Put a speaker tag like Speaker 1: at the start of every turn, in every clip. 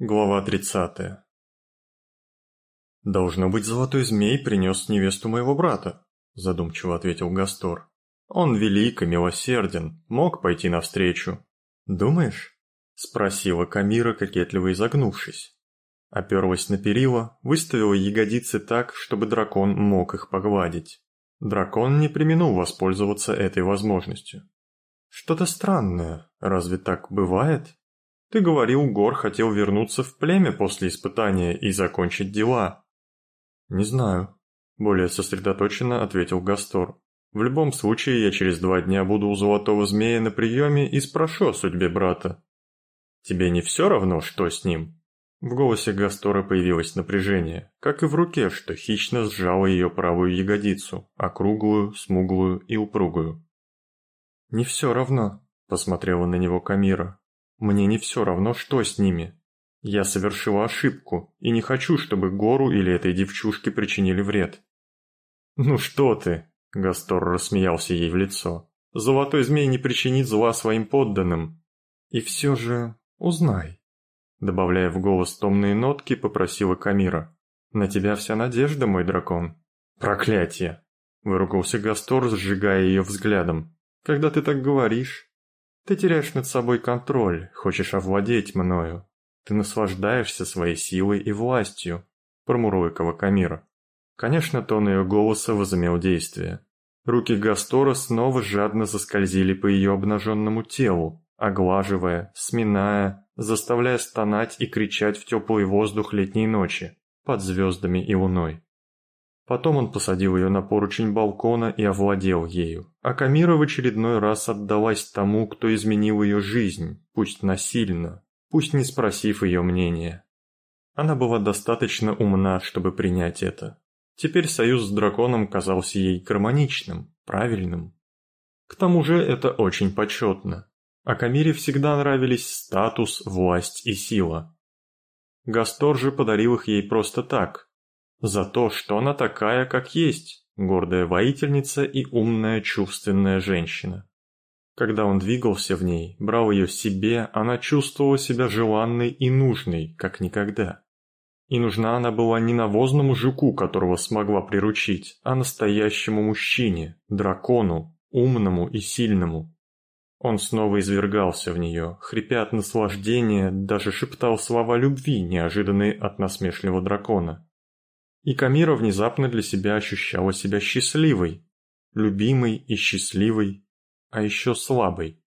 Speaker 1: Глава 30. «Должно быть, золотой змей принес невесту моего брата», – задумчиво ответил Гастор. «Он велик и милосерден, мог пойти навстречу». «Думаешь?» – спросила Камира, кокетливо изогнувшись. Оперлась на перила, выставила ягодицы так, чтобы дракон мог их погладить. Дракон не применул воспользоваться этой возможностью. «Что-то странное, разве так бывает?» Ты говорил, Гор хотел вернуться в племя после испытания и закончить дела. Не знаю. Более сосредоточенно ответил Гастор. В любом случае, я через два дня буду у Золотого Змея на приеме и спрошу о судьбе брата. Тебе не все равно, что с ним? В голосе Гастора появилось напряжение, как и в руке, что хищно сжало ее правую ягодицу, округлую, смуглую и упругую. «Не все равно», — посмотрела на него Камира. Мне не все равно, что с ними. Я совершила ошибку и не хочу, чтобы Гору или этой девчушке причинили вред. «Ну что ты?» – Гастор рассмеялся ей в лицо. «Золотой змей не причинит зла своим подданным. И все же узнай». Добавляя в голос томные нотки, попросила Камира. «На тебя вся надежда, мой дракон». «Проклятие!» – выругался Гастор, сжигая ее взглядом. «Когда ты так говоришь, ты теряешь над собой контроль, хочешь овладеть мною. Ты наслаждаешься своей силой и властью, промурлыкала Камира. Конечно, тон ее голоса возымел действие. Руки Гастора снова жадно заскользили по ее обнаженному телу, оглаживая, сминая, заставляя стонать и кричать в теплый воздух летней ночи, под звездами и луной. Потом он посадил ее на поручень балкона и овладел ею. А Камира в очередной раз отдалась тому, кто изменил ее жизнь, пусть насильно, пусть не спросив ее мнения. Она была достаточно умна, чтобы принять это. Теперь союз с драконом казался ей гармоничным, правильным. К тому же это очень почетно. А Камире всегда нравились статус, власть и сила. Гастор же подарил их ей просто так, за то, что она такая, как есть, гордая воительница и умная чувственная женщина. Когда он двигался в ней, брал ее себе, она чувствовала себя желанной и нужной, как никогда. И нужна она была не навозному жуку, которого смогла приручить, а настоящему мужчине, дракону, умному и сильному. Он снова извергался в нее, хрипя от наслаждения, даже шептал слова любви, неожиданные от насмешливого дракона. И Камира внезапно для себя ощущала себя счастливой, любимой и счастливой, а еще слабой.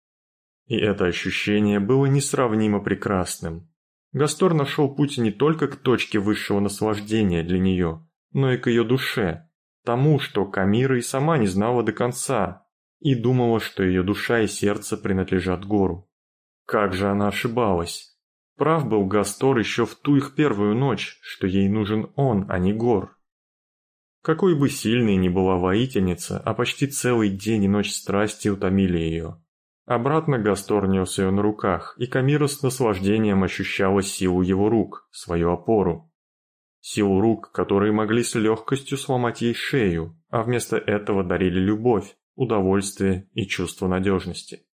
Speaker 1: И это ощущение было несравнимо прекрасным. Гастор нашел путь не только к точке высшего наслаждения для нее, но и к ее душе, тому, что Камира и сама не знала до конца, и думала, что ее душа и сердце принадлежат гору. Как же она ошибалась! Прав был Гастор еще в ту их первую ночь, что ей нужен он, а не Гор. Какой бы сильной ни была воительница, а почти целый день и ночь страсти утомили ее. Обратно Гастор нес ее на руках, и Камира с наслаждением ощущала силу его рук, свою опору. Силу рук, которые могли с легкостью сломать ей шею, а вместо этого дарили любовь, удовольствие и чувство надежности.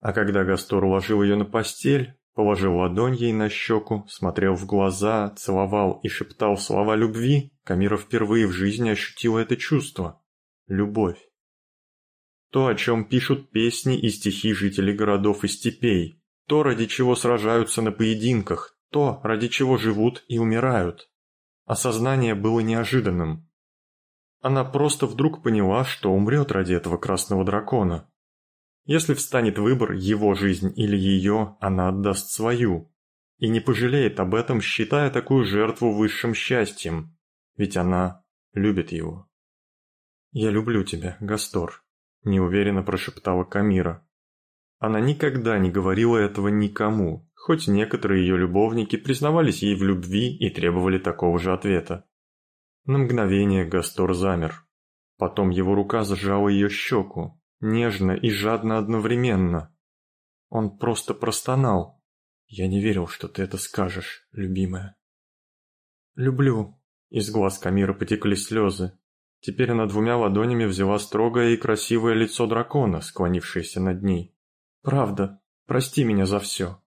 Speaker 1: А когда Гастор уложил ее на постель, Положил ладонь ей на щеку, смотрел в глаза, целовал и шептал слова любви, Камира впервые в жизни ощутила это чувство. Любовь. То, о чем пишут песни и стихи жители городов и степей, то, ради чего сражаются на поединках, то, ради чего живут и умирают. Осознание было неожиданным. Она просто вдруг поняла, что умрет ради этого красного дракона. Если встанет выбор его жизнь или ее, она отдаст свою. И не пожалеет об этом, считая такую жертву высшим счастьем. Ведь она любит его. «Я люблю тебя, Гастор», – неуверенно прошептала Камира. Она никогда не говорила этого никому, хоть некоторые ее любовники признавались ей в любви и требовали такого же ответа. На мгновение Гастор замер. Потом его рука сжала ее щеку, нежно и жадно одновременно. Он просто простонал. «Я не верил, что ты это скажешь, любимая». «Люблю». Из глаз Камира потекли слезы. Теперь она двумя ладонями взяла строгое и красивое лицо дракона, склонившееся над ней. «Правда, прости меня за все».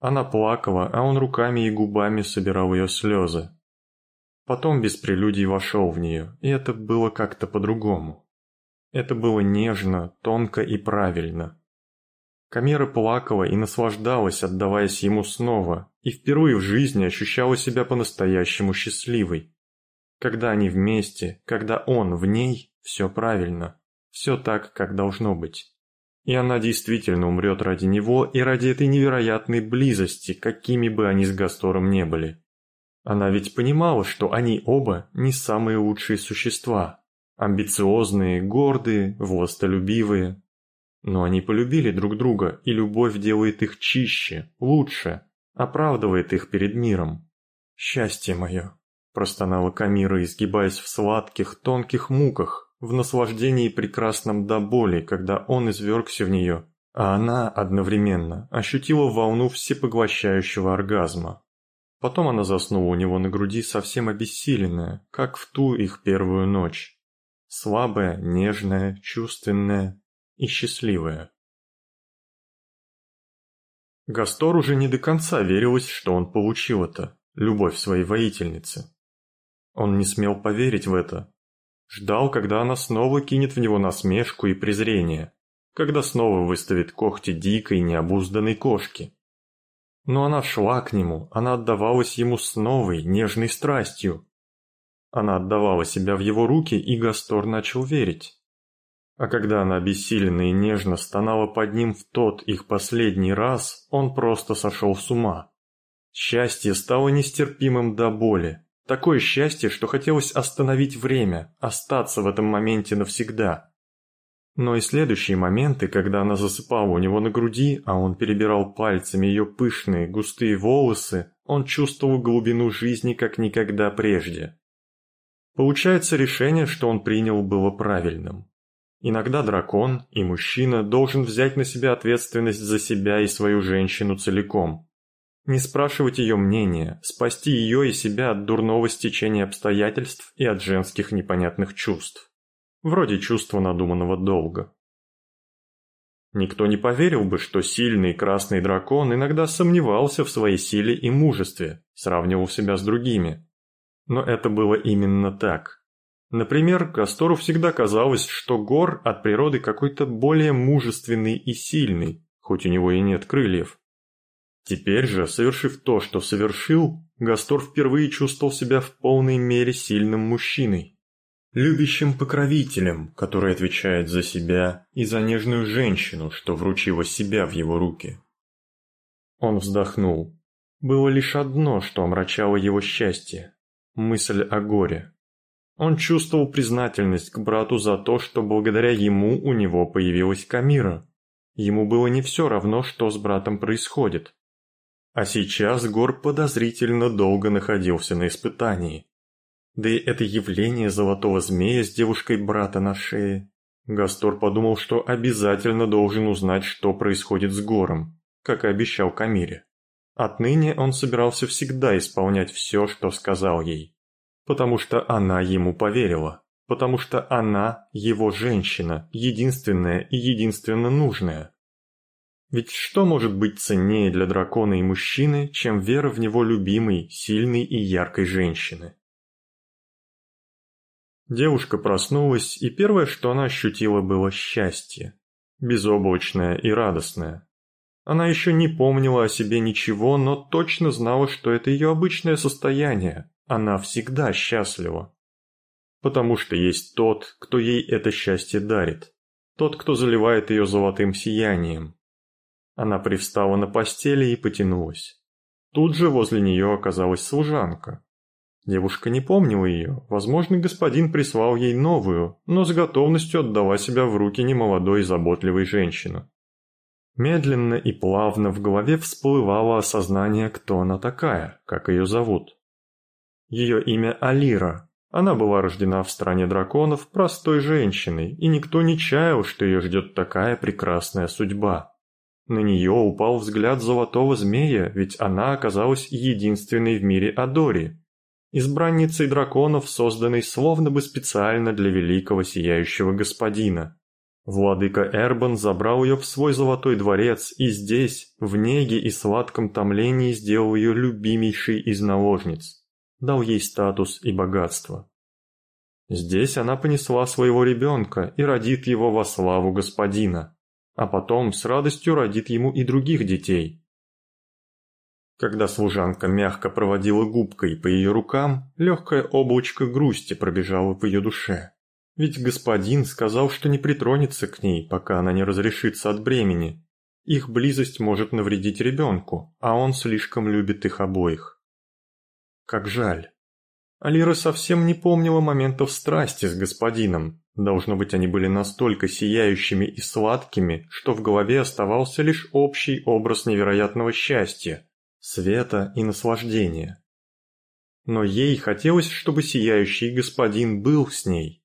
Speaker 1: Она плакала, а он руками и губами собирал ее слезы. Потом без прелюдий вошел в нее, и это было как-то по-другому. Это было нежно, тонко и правильно. Камера плакала и наслаждалась, отдаваясь ему снова, и впервые в жизни ощущала себя по-настоящему счастливой. Когда они вместе, когда он в ней, все правильно, все так, как должно быть. И она действительно умрет ради него и ради этой невероятной близости, какими бы они с Гастором не были. Она ведь понимала, что они оба не самые лучшие существа. Амбициозные, гордые, властолюбивые. Но они полюбили друг друга, и любовь делает их чище, лучше, оправдывает их перед миром. «Счастье мое!» – простонала Камира, изгибаясь в сладких, тонких муках, в наслаждении прекрасном до боли, когда он извергся в нее, а она одновременно ощутила волну всепоглощающего оргазма. Потом она заснула у него на груди совсем обессиленная, как в ту их первую ночь. Слабая, нежная, чувственная и счастливая. Гастор уже не до конца верилось, что он получил это, любовь своей воительницы. Он не смел поверить в это. Ждал, когда она снова кинет в него насмешку и презрение, когда снова выставит когти дикой, необузданной кошки. Но она шла к нему, она отдавалась ему с новой, нежной страстью. Она отдавала себя в его руки, и Гастор начал верить. А когда она бессиленно и нежно стонала под ним в тот их последний раз, он просто сошел с ума. Счастье стало нестерпимым до боли. Такое счастье, что хотелось остановить время, остаться в этом моменте навсегда. Но и следующие моменты, когда она засыпала у него на груди, а он перебирал пальцами ее пышные, густые волосы, он чувствовал глубину жизни как никогда прежде. Получается, решение, что он принял, было правильным. Иногда дракон и мужчина должен взять на себя ответственность за себя и свою женщину целиком. Не спрашивать ее мнения, спасти ее и себя от дурного стечения обстоятельств и от женских непонятных чувств вроде чувства надуманного долга. Никто не поверил бы, что сильный красный дракон иногда сомневался в своей силе и мужестве, сравнивал себя с другими. Но это было именно так. Например, Кастору всегда казалось, что Гор от природы какой-то более мужественный и сильный, хоть у него и нет крыльев. Теперь же, совершив то, что совершил, Гастор впервые чувствовал себя в полной мере сильным мужчиной любящим покровителем, который отвечает за себя и за нежную женщину, что вручила себя в его руки. Он вздохнул. Было лишь одно, что омрачало его счастье – мысль о горе. Он чувствовал признательность к брату за то, что благодаря ему у него появилась Камира. Ему было не все равно, что с братом происходит. А сейчас Гор подозрительно долго находился на испытании. Да и это явление золотого змея с девушкой брата на шее. Гастор подумал, что обязательно должен узнать, что происходит с Гором, как и обещал Камире. Отныне он собирался всегда исполнять все, что сказал ей. Потому что она ему поверила. Потому что она его женщина, единственная и единственно нужная. Ведь что может быть ценнее для дракона и мужчины, чем вера в него любимой, сильной и яркой женщины? Девушка проснулась, и первое, что она ощутила, было счастье. Безоблачное и радостное. Она еще не помнила о себе ничего, но точно знала, что это ее обычное состояние. Она всегда счастлива. Потому что есть тот, кто ей это счастье дарит. Тот, кто заливает ее золотым сиянием. Она привстала на постели и потянулась. Тут же возле нее оказалась служанка. Девушка не помнила ее, возможно, господин прислал ей новую, но с готовностью отдала себя в руки немолодой и заботливой женщины. Медленно и плавно в голове всплывало осознание, кто она такая, как ее зовут. Ее имя Алира. Она была рождена в стране драконов простой женщиной, и никто не чаял, что ее ждет такая прекрасная судьба. На нее упал взгляд золотого змея, ведь она оказалась единственной в мире Адори, избранницей драконов, созданной словно бы специально для великого сияющего господина. Владыка Эрбан забрал ее в свой золотой дворец и здесь, в неге и сладком томлении, сделал ее любимейшей из наложниц, дал ей статус и богатство. Здесь она понесла своего ребенка и родит его во славу господина, а потом с радостью родит ему и других детей. Когда служанка мягко проводила губкой по ее рукам, легкое облачко грусти пробежало в ее душе. Ведь господин сказал, что не притронется к ней, пока она не разрешится от бремени. Их близость может навредить ребенку, а он слишком любит их обоих. Как жаль. Алира совсем не помнила моментов страсти с господином. Должно быть, они были настолько сияющими и сладкими, что в голове оставался лишь общий образ невероятного счастья, света и наслаждения. Но ей хотелось, чтобы сияющий господин был с ней.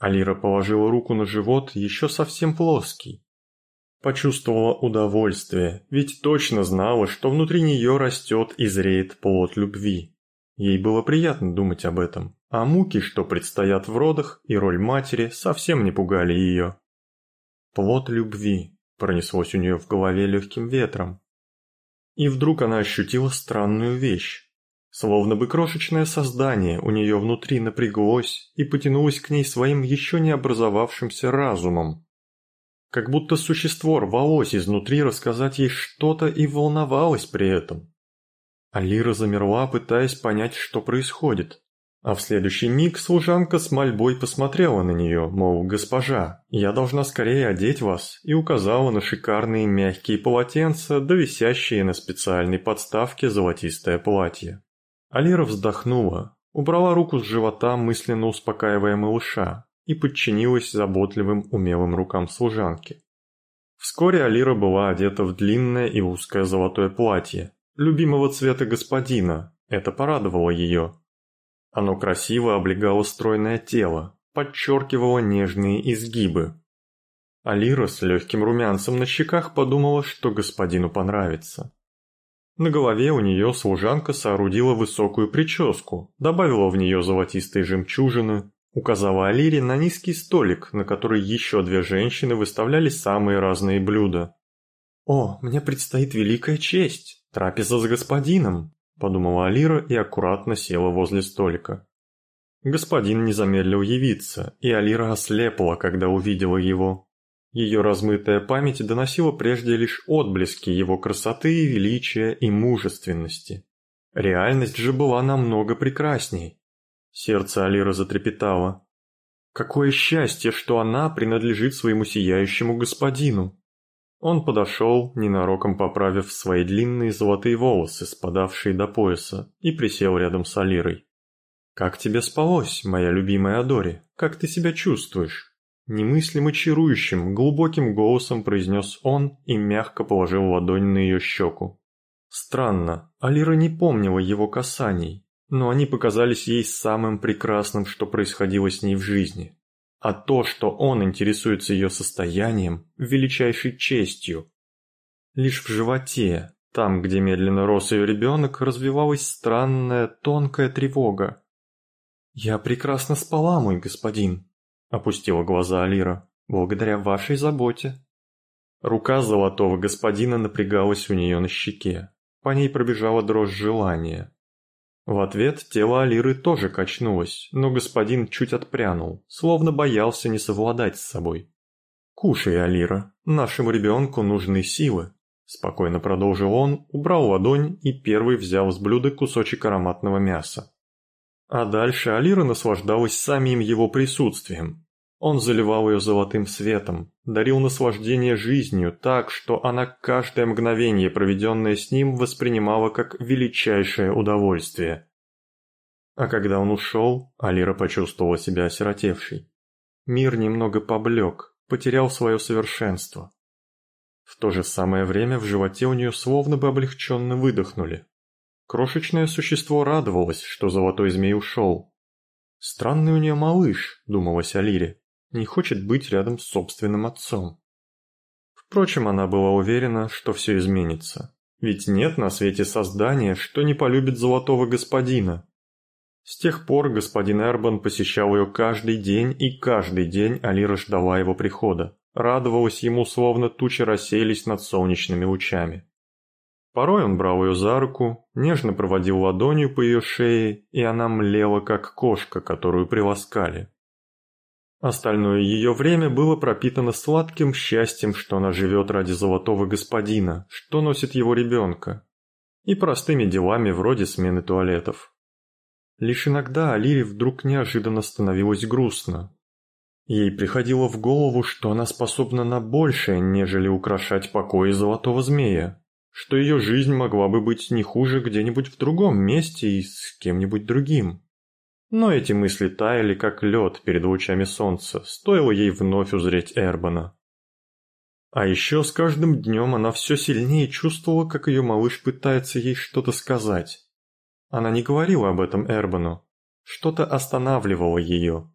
Speaker 1: Алира положила руку на живот, еще совсем плоский. Почувствовала удовольствие, ведь точно знала, что внутри нее растет и зреет плод любви. Ей было приятно думать об этом, а муки, что предстоят в родах, и роль матери совсем не пугали ее. Плод любви пронеслось у нее в голове легким ветром. И вдруг она ощутила странную вещь. Словно бы крошечное создание у нее внутри напряглось и потянулось к ней своим еще не образовавшимся разумом. Как будто существо рвалось изнутри рассказать ей что-то и волновалось при этом. Алира замерла, пытаясь понять, что происходит. А в следующий миг служанка с мольбой посмотрела на нее, мол, госпожа, я должна скорее одеть вас, и указала на шикарные мягкие полотенца, да висящие на специальной подставке золотистое платье. Алира вздохнула, убрала руку с живота, мысленно успокаивая малыша, и подчинилась заботливым умелым рукам служанки. Вскоре Алира была одета в длинное и узкое золотое платье, любимого цвета господина, это порадовало ее. Оно красиво облегало стройное тело, подчеркивало нежные изгибы. Алира с легким румянцем на щеках подумала, что господину понравится. На голове у нее служанка соорудила высокую прическу, добавила в нее золотистые жемчужины, указала Алире на низкий столик, на который еще две женщины выставляли самые разные блюда. «О, мне предстоит великая честь! Трапеза с господином!» – подумала Алира и аккуратно села возле столика. Господин не замедлил явиться, и Алира ослепла, когда увидела его. Ее размытая память доносила прежде лишь отблески его красоты, величия и мужественности. Реальность же была намного прекрасней. Сердце Алира затрепетало. Какое счастье, что она принадлежит своему сияющему господину. Он подошел, ненароком поправив свои длинные золотые волосы, спадавшие до пояса, и присел рядом с Алирой. «Как тебе спалось, моя любимая Адори? Как ты себя чувствуешь?» Немыслимо чарующим, глубоким голосом произнес он и мягко положил ладонь на ее щеку. Странно, Алира не помнила его касаний, но они показались ей самым прекрасным, что происходило с ней в жизни. А то, что он интересуется ее состоянием, величайшей честью. Лишь в животе, там, где медленно рос ее ребенок, развивалась странная, тонкая тревога. «Я прекрасно спала, мой господин», Опустила глаза Алира. «Благодаря вашей заботе». Рука золотого господина напрягалась у нее на щеке. По ней пробежала дрожь желания. В ответ тело Алиры тоже качнулось, но господин чуть отпрянул, словно боялся не совладать с собой. «Кушай, Алира, нашему ребенку нужны силы», – спокойно продолжил он, убрал ладонь и первый взял с блюда кусочек ароматного мяса. А дальше Алира наслаждалась самим его присутствием. Он заливал ее золотым светом, дарил наслаждение жизнью так, что она каждое мгновение, проведенное с ним, воспринимала как величайшее удовольствие. А когда он ушел, Алира почувствовала себя осиротевшей. Мир немного поблек, потерял свое совершенство. В то же самое время в животе у нее словно бы облегченно выдохнули. Крошечное существо радовалось, что золотой змей ушел. «Странный у нее малыш», — думалась Алире, — «не хочет быть рядом с собственным отцом». Впрочем, она была уверена, что все изменится. Ведь нет на свете создания, что не полюбит золотого господина. С тех пор господин Эрбан посещал ее каждый день, и каждый день Алира ждала его прихода, радовалась ему, словно тучи рассеялись над солнечными лучами. Порой он брал ее за руку, нежно проводил ладонью по ее шее, и она млела, как кошка, которую приласкали. Остальное ее время было пропитано сладким счастьем, что она живет ради золотого господина, что носит его ребенка, и простыми делами вроде смены туалетов. Лишь иногда Алире вдруг неожиданно становилось грустно. Ей приходило в голову, что она способна на большее, нежели украшать покои золотого змея, что ее жизнь могла бы быть не хуже где-нибудь в другом месте и с кем-нибудь другим. Но эти мысли таяли, как лед перед лучами солнца, стоило ей вновь узреть Эрбана. А еще с каждым днем она все сильнее чувствовала, как ее малыш пытается ей что-то сказать. Она не говорила об этом Эрбану. Что-то останавливало ее.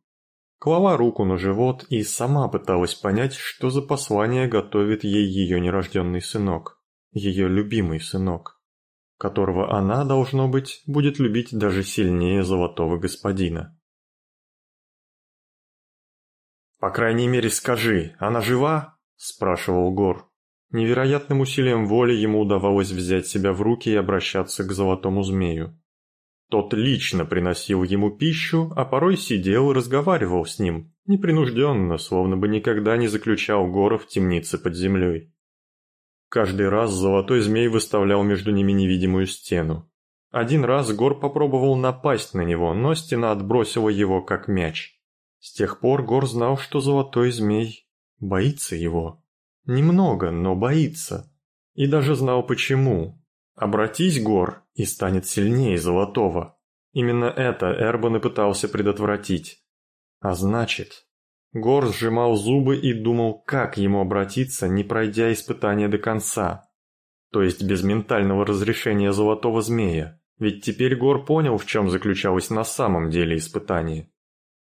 Speaker 1: Клала руку на живот и сама пыталась понять, что за послание готовит ей ее нерожденный сынок, ее любимый сынок, которого она, должно быть, будет любить даже сильнее золотого господина. «По крайней мере скажи, она жива?» – спрашивал Гор. Невероятным усилием воли ему удавалось взять себя в руки и обращаться к золотому змею. Тот лично приносил ему пищу, а порой сидел и разговаривал с ним, непринужденно, словно бы никогда не заключал Гора в темнице под землей. Каждый раз золотой змей выставлял между ними невидимую стену. Один раз Гор попробовал напасть на него, но стена отбросила его как мяч. С тех пор Гор знал, что золотой змей боится его. Немного, но боится. И даже знал почему. Обратись, Гор, и станет сильнее Золотого. Именно это Эрбан и пытался предотвратить. А значит... Гор сжимал зубы и думал, как ему обратиться, не пройдя испытание до конца. То есть без ментального разрешения Золотого Змея. Ведь теперь Гор понял, в чем заключалось на самом деле испытание.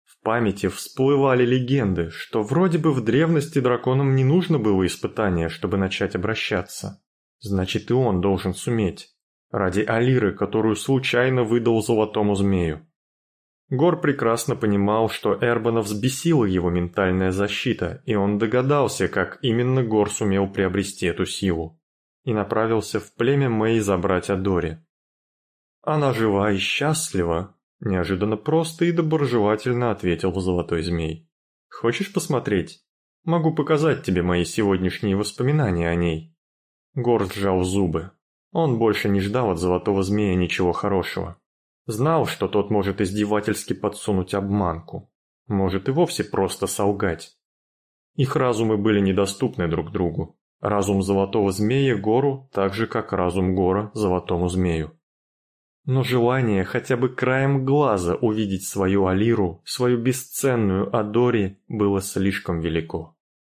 Speaker 1: В памяти всплывали легенды, что вроде бы в древности драконам не нужно было испытания, чтобы начать обращаться. Значит и он должен суметь. Ради Алиры, которую случайно выдал золотому змею. Гор прекрасно понимал, что Эрбана взбесила его ментальная защита, и он догадался, как именно Гор сумел приобрести эту силу, и направился в племя Мэй забрать Адори. «Она жива и счастлива», – неожиданно просто и доброжелательно ответил Золотой Змей. «Хочешь посмотреть? Могу показать тебе мои сегодняшние воспоминания о ней». Гор сжал зубы. Он больше не ждал от Золотого Змея ничего хорошего. Знал, что тот может издевательски подсунуть обманку. Может и вовсе просто солгать. Их разумы были недоступны друг другу. Разум Золотого Змея Гору так же, как разум Гора Золотому Змею. Но желание хотя бы краем глаза увидеть свою Алиру, свою бесценную Адори, было слишком велико.